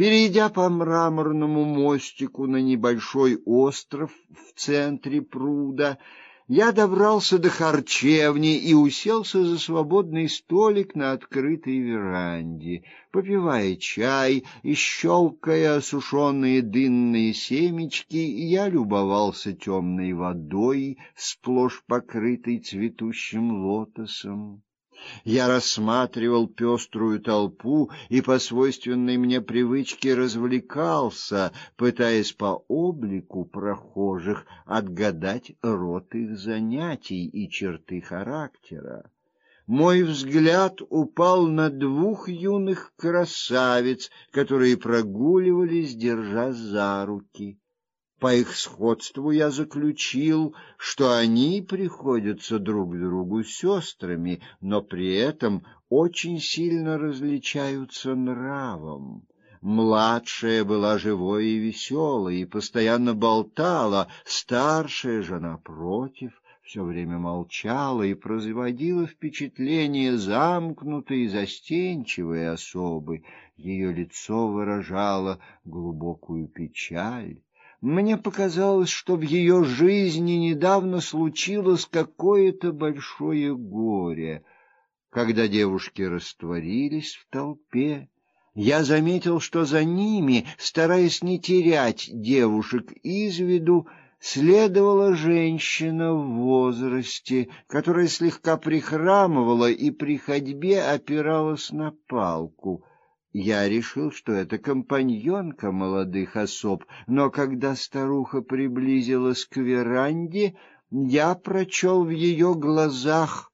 Перейдя по мраморному мостику на небольшой остров в центре пруда, я добрался до харчевни и уселся за свободный столик на открытой веранде, попивая чай и щелкая сушеные дынные семечки, я любовался темной водой, сплошь покрытой цветущим лотосом. Я рассматривал пеструю толпу и по свойственной мне привычке развлекался, пытаясь по облику прохожих отгадать род их занятий и черты характера. Мой взгляд упал на двух юных красавиц, которые прогуливались, держа за руки. По их сходству я заключил, что они приходятся друг другу сестрами, но при этом очень сильно различаются нравом. Младшая была живой и веселой и постоянно болтала, старшая же напротив все время молчала и производила впечатление замкнутой и застенчивой особы. Ее лицо выражало глубокую печаль. Мне показалось, что в ее жизни недавно случилось какое-то большое горе. Когда девушки растворились в толпе, я заметил, что за ними, стараясь не терять девушек из виду, следовала женщина в возрасте, которая слегка прихрамывала и при ходьбе опиралась на палку. Я решил, что это компаньонка молодых особ, но когда старуха приблизилась к веранде, я прочел в ее глазах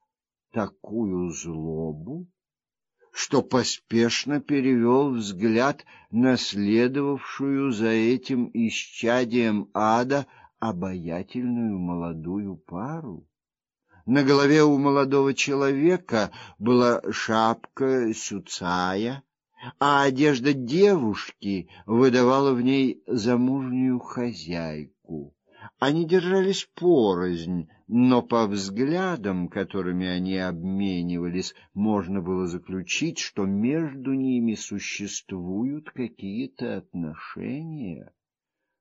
такую злобу, что поспешно перевел взгляд на следовавшую за этим исчадием ада обаятельную молодую пару. На голове у молодого человека была шапка сюцая, а одежда девушки выдавала в ней замужнюю хозяйку. Они держались порознь, но по взглядам, которыми они обменивались, можно было заключить, что между ними существуют какие-то отношения.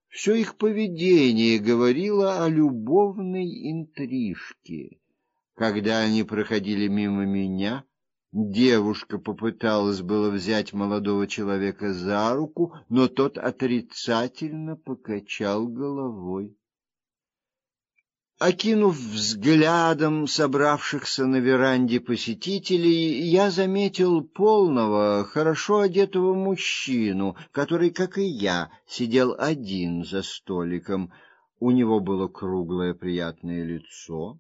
Все их поведение говорило о любовной интрижке. Когда они проходили мимо меня, Девушка попыталась было взять молодого человека за руку, но тот отрицательно покачал головой. Окинув взглядом собравшихся на веранде посетителей, я заметил полного, хорошо одетого мужчину, который, как и я, сидел один за столиком. У него было круглое приятное лицо,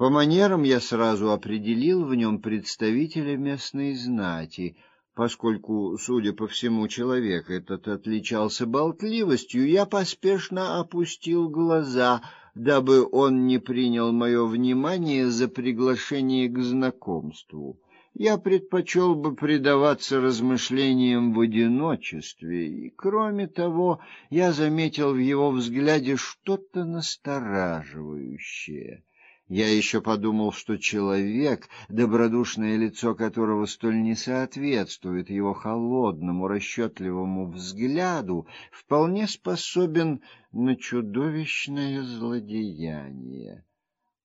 по манерам я сразу определил в нем представителя местной знати, поскольку, судя по всему, человек этот отличался болтливостью, я поспешно опустил глаза, дабы он не принял мое внимание за приглашение к знакомству. Я предпочел бы предаваться размышлениям в одиночестве, и кроме того, я заметил в его взгляде что-то настораживающее. Я еще подумал, что человек, добродушное лицо которого столь не соответствует его холодному, расчетливому взгляду, вполне способен на чудовищное злодеяние.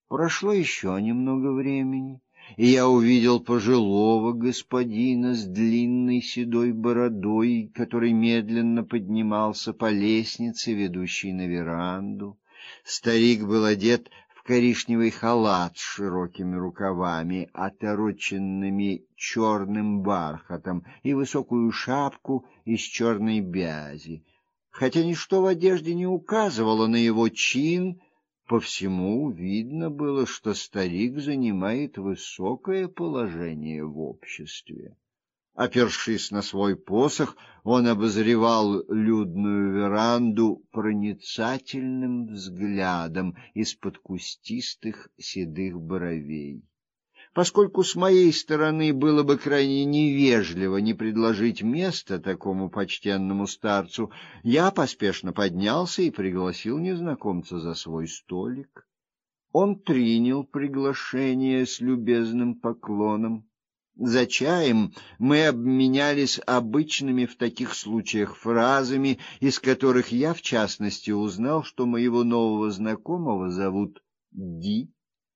Прошло еще немного времени, и я увидел пожилого господина с длинной седой бородой, который медленно поднимался по лестнице, ведущей на веранду. Старик был одет коричневый халат с широкими рукавами, отороченными черным бархатом, и высокую шапку из черной бязи. Хотя ничто в одежде не указывало на его чин, по всему видно было, что старик занимает высокое положение в обществе. Опершись на свой посох, он обозревал людную веранду проницательным взглядом из-под кустистых седых бровей. Поскольку с моей стороны было бы крайне невежливо не предложить место такому почтенному старцу, я поспешно поднялся и пригласил незнакомца за свой столик. Он принял приглашение с любезным поклоном За чаем мы обменялись обычными в таких случаях фразами, из которых я в частности узнал, что моего нового знакомого зовут Ди.